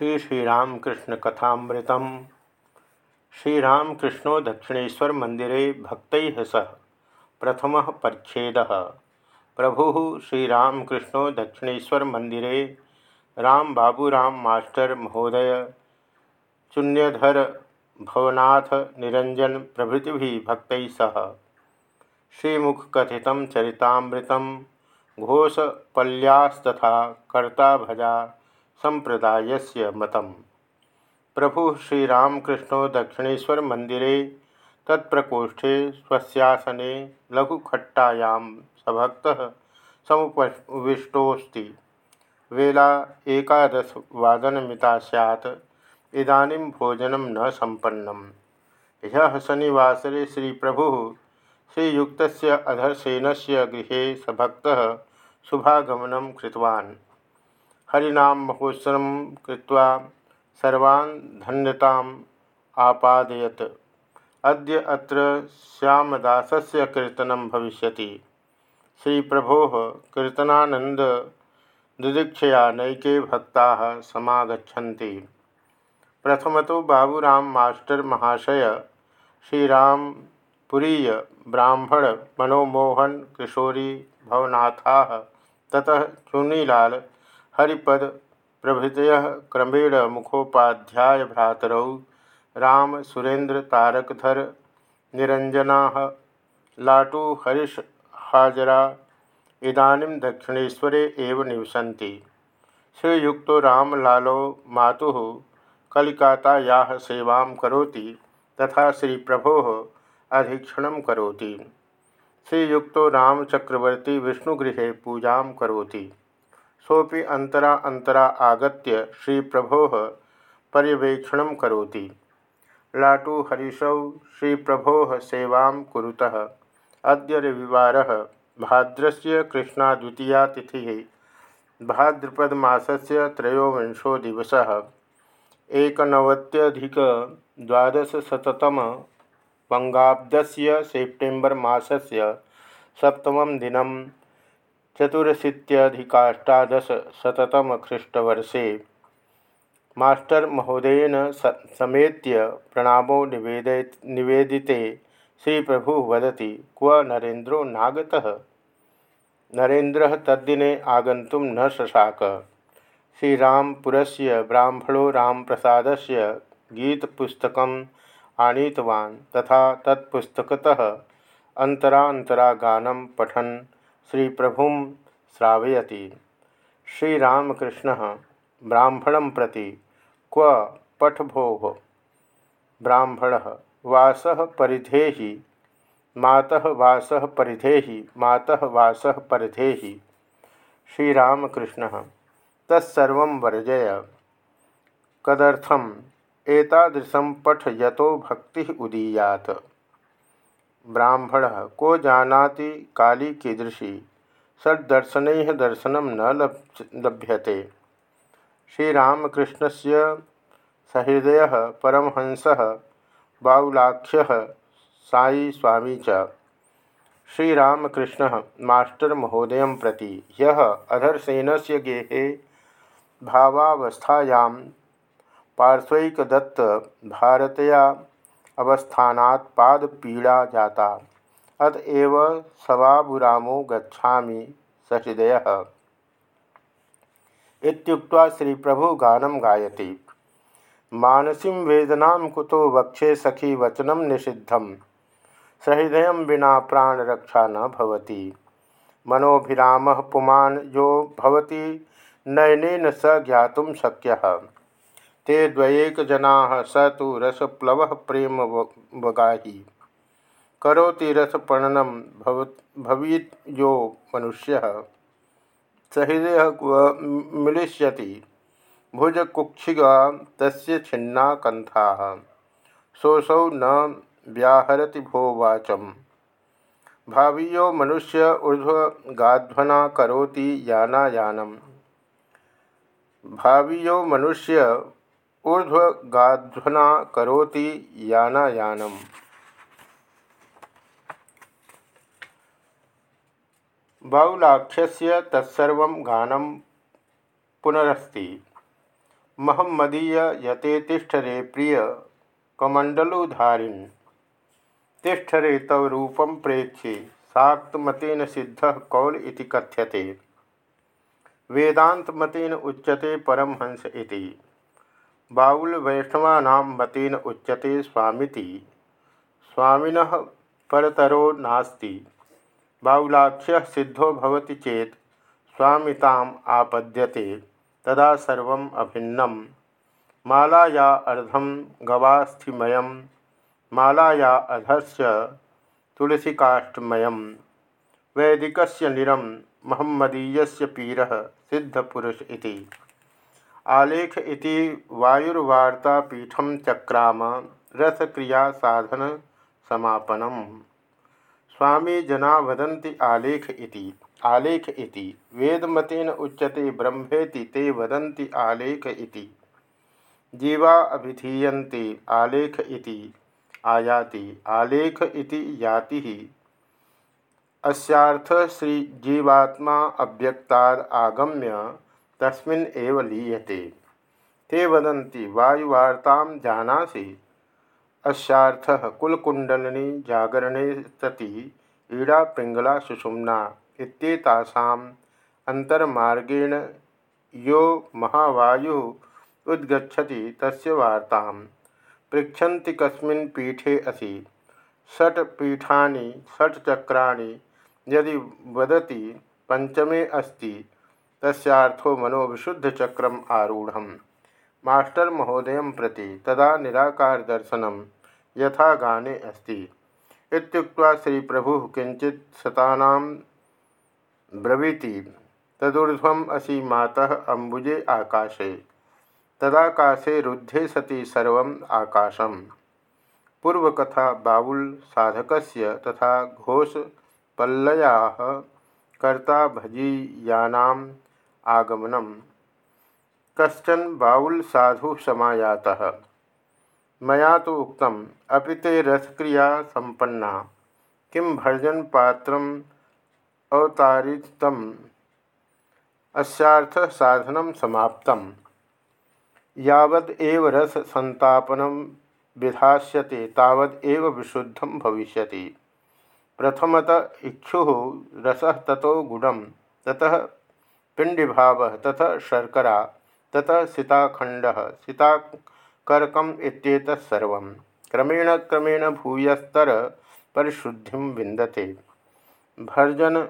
श्री श्रीरामकृष्ण कथामृत श्रीरामकृष्णो दक्षिणेशर मंदिरे भक्त सह प्रथम परछेद प्रभु श्रीरामकृष्णो दक्षिणेशर मंदिरे राम बाबूराम मास्टर महोदय चुन्यधर भवनाथ निरंजन प्रभृति भक्त सह श्रीमुखकथित चरितामृत घोषपल्यास्तथा कर्ता भजा संप्रदाय मत प्रभु श्रीरामकृष्ण दक्षिणेशर मंदिरे तत्प्रकोष्ठे स्वस्यासने लघुखट्टायां सभक्त समुपविष्टोस्ति वेला एकादशवादनमिता सैत् इदानीं भोजनं न सम्पन्नम्। ह्यः शनिवासरे श्रीप्रभुः श्रीयुक्तस्य अधरसेनस्य गृहे सभक्तः शुभागमनं कृतवान्। हरिनाम महोत्सव कृत्वा सर्वान् धन्यताम् आपादयत्। अद्य अत्र श्यामदासस्य कीर्तनं भविष्यति। श्रीप्रभोः कीर्तनानन्ददिदीक्षया नैके भक्ताः समागच्छन्ति। प्रथमतो बाबूराम मास्टर महाशय श्रीरामपुरीय ब्राह्मण मनोमोहन किशोरी भवनाथा, ततः चुनीलाल हरिपद प्रभृतय क्रमेण मुखोपाध्याय भ्रातरौ। राम सुरेंद्र तारकधर निरंजना लाटू, हरीश हाजरा, इदानीं दक्षिणेश्वरे एव निवसन्ति। श्रीयुक्तो रामलालो मातुः कलिकातायाः सेवां करोति तथा श्रीप्रभोः अधीक्षणं करोति। श्रीयुक्तो रामचक्रवर्ती विष्णुगृहे पूजां करोति। सोपि अंतरा अंतरा आगत श्री प्रभो पर्यवेक्षण करोति। लाटू हरीशौ श्री प्रभो सेवा कुरुतः। अद्य रविवार। भाद्रस्य कृष्णा द्वितीया तिथि। भाद्रपदमासस्य त्रयोविंशो दिवस। एकनवत्यधिकद्वादशतम वंगाब्दस्य सेप्टेम्बर मासस्य सप्तमं दिनं चतुरशीत्यधिकाष्टादशतम ख्रीष्टवर्षे मास्टर महोदयन समेत्य प्रणामो निवेद निवेदिते श्री प्रभु वदति, क्व नरेन्द्रो नागतः? नरेन्द्र तद्दिने आगन्तुं न शशाक। श्रीरामपुरस्य ब्राह्मणो रामप्रसादस्य गीतपुस्तकम् आनीतवान्, तथा तत्पुस्तकतः अन्तरान्तरा गानं पठन्। श्री प्रभु श्रावयति। श्रीरामकृष्ण ब्राह्मण प्रति क्व पठ भो ब्राह्मण वास परिधे मातः वास परिधे मातः वास परिधे श्रीरामकृष्ण तत्सर्व वर्जय। कदर्थम एतादृशं पठ यतो भक्ति उदीयात। ब्राह्मण को जानाति काली कीदृशी। सदर्शन दर्शन न लभ्यते। श्रीरामकृष्ण से सहृदय परमहंस बाउलाख्य साई स्वामी च। श्रीरामकृष्ण मास्टर महोदय प्रति ह्यः अधरसेन से गेहे भावावस्थायां पार्श्वैकदत्त भारतया अवस्थानात् पादपीड़ा जाता। अतएव सवाबुरामो गच्छामि सहृदय प्रभु गानम गायति। मानसी वेदना कुतो वक्षे सखी वचनम निषिद्धम। सहृदय विना प्राण रक्षा न भवति। मनोभिराम पुमान भवति, नयनेन स ज्ञातुं शक्यः। ते द्वयेकजना स तो रसप्लव प्रेम वगाही। करोति रसपर्णनम भवीत यो मनुष्य। सहृदय मिलिष्यति। भुजकुक्षिगा तस्य छिन्ना कंथा सोसौ न व्याहरति भो वाचम भावीयो मनुष्य ऊर्ध्वगाध्वना करोति यानायानम भावीयो मनुष्य ऊर्ध्वगाध्वना करोति यानायानम। बाहुलाख्यस्य तत्सर्व गानं पुनरस्ति। महम्मदीय यते तिष्ठरे प्रिय कमंडलुधारिण तिष्ठरे तव रूपम प्रेक्षे शाक्तमतेन सिद्ध कौल कथ्यते। वेदांतमतेन उच्यते परमहंस इति। बाउल वैष्णवानां मतेन उच्यते स्वामीति। स्वामिनः परतरो नास्ति। बाहुलाख्य सिद्धो भवति चेत स्वामिताम आपद्यते, तदा सर्वम् अभिन्नम। मालाया अर्धम गवास्थिमय मालाया अधस्य तुलसीकाष्ठमय वैदिकस्य निरम, महम्मदीयस्य पीरः सिद्धपुरुष इति। आलेख इति वायुर्वार्तापीठं चक्राम रसक्रिया साधन समापनम। स्वामी जना वदन्ति आलेख इति। आलेख इति। वेदमतेन उच्यते ब्रह्मेति ते वदन्ति आलेख इति। जीवा अभिधीयन्ते आलेख इति। आयाति आलेख इति याति। अस्यार्थ श्री जीवात्मा अव्यक्ताद आगम्य तस्मिन् एव लीयते। ते वदन्ति, वायुवार्तां जानासि। अस्यार्थः कुलकुण्डलिनी जागरणे सति, ईड़ा पिंगला सुषुम्ना इत्येतासाम् अंतर्मार्गेण यो महावायु उद्गछति तस्य वार्तां पृछन्ति कस्मिन् पीठे असि। षट् पीठानि, षट् चक्राणि यदि वदति पंचमे अस्ति। तस्यार्थो मनोविशुद्धचक्रम् आरूढ़ मास्टर महोदय प्रति तदा निराकार दर्शन यथा गाने अस्ति। श्री प्रभु किंचित शतानां ब्रवीति। तदूर्ध्वम असी मातः अम्बुजे आकाशे। तदाकाशे रुद्धे सति सर्व आकाशम। पूर्वकथा बाउल साधक तथा घोष पल्लया कर्ता भजीयानाम आगमनम कश्चन बाउल साधु समायातः। मया तो उक्तम, अपि ते रसक्रिया संपन्ना किं भर्जन पात्र अवतारितम? अस्यार्थ साधन समाप्त एव रस संतापन विधास्यते, तावद एव विशुद्धम भविष्यति। प्रथमत इक्षु रस ततो गुणम, ततः पिंडिभाव तथा शर्करा तथा सीताखंड सीताकर्कम इत्येतत्सर्वं क्रमेण क्रमेण भूयस्तर परिशुद्धि विंदते भर्जन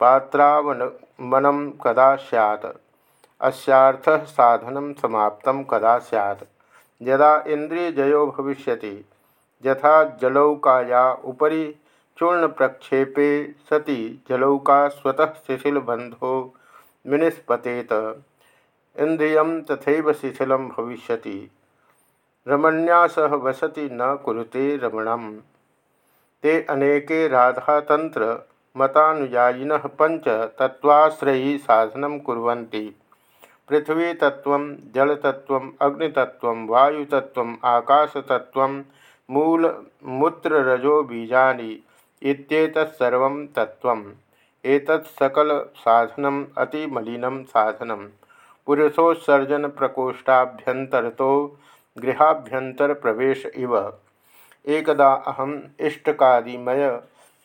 पात्रावनमनं कदा सैत् अस्थ साधन समाप्त कदा सैत् यदा इंद्रियजयो भविष्य यथा जलौकाया उपरी चूर्ण प्रक्षेपे सति जलौका स्वतः शिथिलबंधो विनिष्पतेत इंद्रिय तथा शिथिल भविष्य रमण्या सह वसति न कुरुते रमणम। ते अनेके राधातंत्र मतानुयायिन पंच तत्वाश्रयी साधन कुर्वन्ति। पृथ्वीतत्व जलतत्व अग्नितत्व वायुतत्व आकाशतत्व मूल, मूत्ररजो बीजानि इत्येतत्सर्वं तत्त्वम्। एतत् सकल साधनम् अतिमलिनं साधनं पुरुषोत्सर्जन प्रकोष्ठाभ्यंतरतो गृहाभ्यंतर प्रवेश इव। एकदा अहम इष्टकादिमय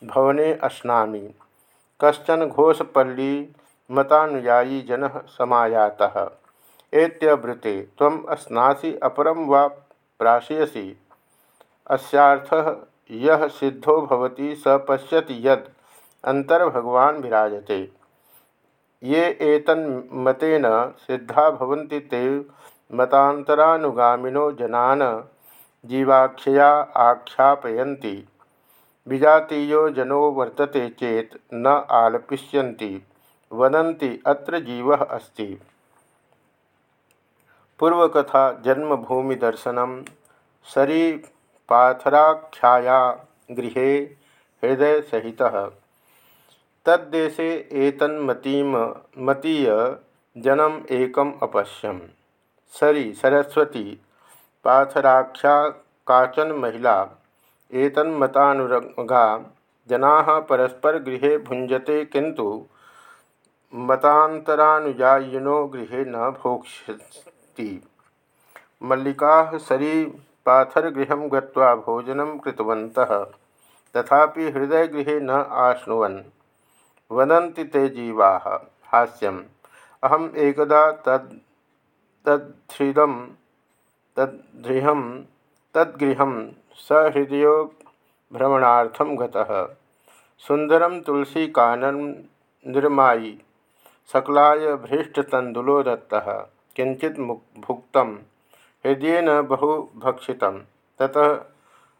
भवने अश्नामि कशन घोषपल्ली मतानुयायी जन समायातः। एत्यब्रुते त्वम् अश्नासि अपरम वा प्राशयसि। अस्यार्थः यः सिद्धो भवति स पश्यति यद् अंतर्भगवान् विराजते। ये एतन्मतेन सिद्धा भवन्ति ते मतान्तरानुगामिनो जनान् जीवाख्यया आख्यापयन्ति। विजातीयो जनो वर्तते चेत न आलपिष्यन्ति। वदन्ति अत्र जीव अस्ति। पूर्वकथा जन्मभूमि दर्शन सरी पाथराख्याया गृह हृदय सहित तद्देशे मतीय जनम एकम अपश्यम। सरी, सरस्वती, पाथराख्या काचन महिला एतन्मतानुरगा जना परस्पर गृह भुंजते किंतु मतांतरानुजायिनो गृह न भोक्ष्यति मल्लिका सरी पाथरगृह गत्वा भोजनं कृतवन्तः, तथापि हृदयगृहे न आश्नुवन्। वदन्ति ते जीवा। हास्यम्। अहम् एकदा तद् तद्धृदं तद्गृहं तद्गृहं सहृदयो भ्रमणार्थं गतः। सुन्दरं तुलसीकाननं निर्मायी, सकलाय भ्रष्टतंदुलो दत्तः। किंचित भुक्त हृदय बहु भक्षित ततः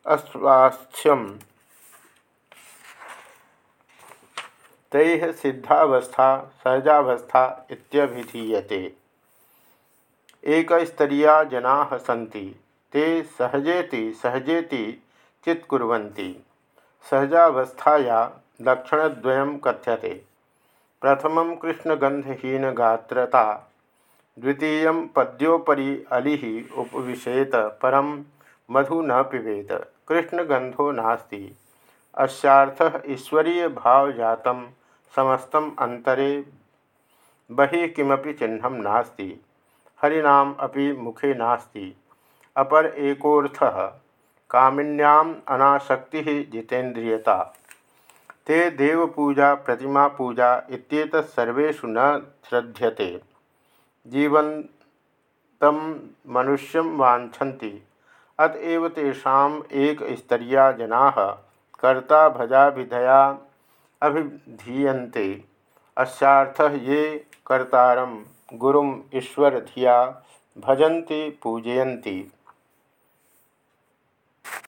अस्वास्थ्यम। तैः सिद्धावस्था, सहजावस्था इत्यभिधीयते। एकस्तरीया जना सी ते सहजेति सहजेति चित्कुर्वन्ति। सहजावस्थाया लक्षणद्वयं कथ्यते। प्रथम कृष्णगंधहीनगात्रता द्वितीय पद्योपरी अली उपविशेत परम मधु न पिबेत। कृष्णगंधो नास्ति। भाव जातम समस्तम अंतरे। बहि किमपि चिह्नं नास्ति। हरिनाम अपि मुखे नास्ति। अपर एकोर्थः कामिन्याम अनाशक्ति जितेन्द्रियता। ते देवपूजा, प्रतिमा पूजा इत्येतत्सर्वेषु न श्रध्यते जीवन्तं मनुष्यं वाञ्छन्ति। अतएव तेषाम् एकस्तरीया जनाः, कर्ता भजाभिधया अभिधीयन्ते। अशाथ ये कर्ता गुरु ईश्वर धिया भजन्ति पूजयन्ति।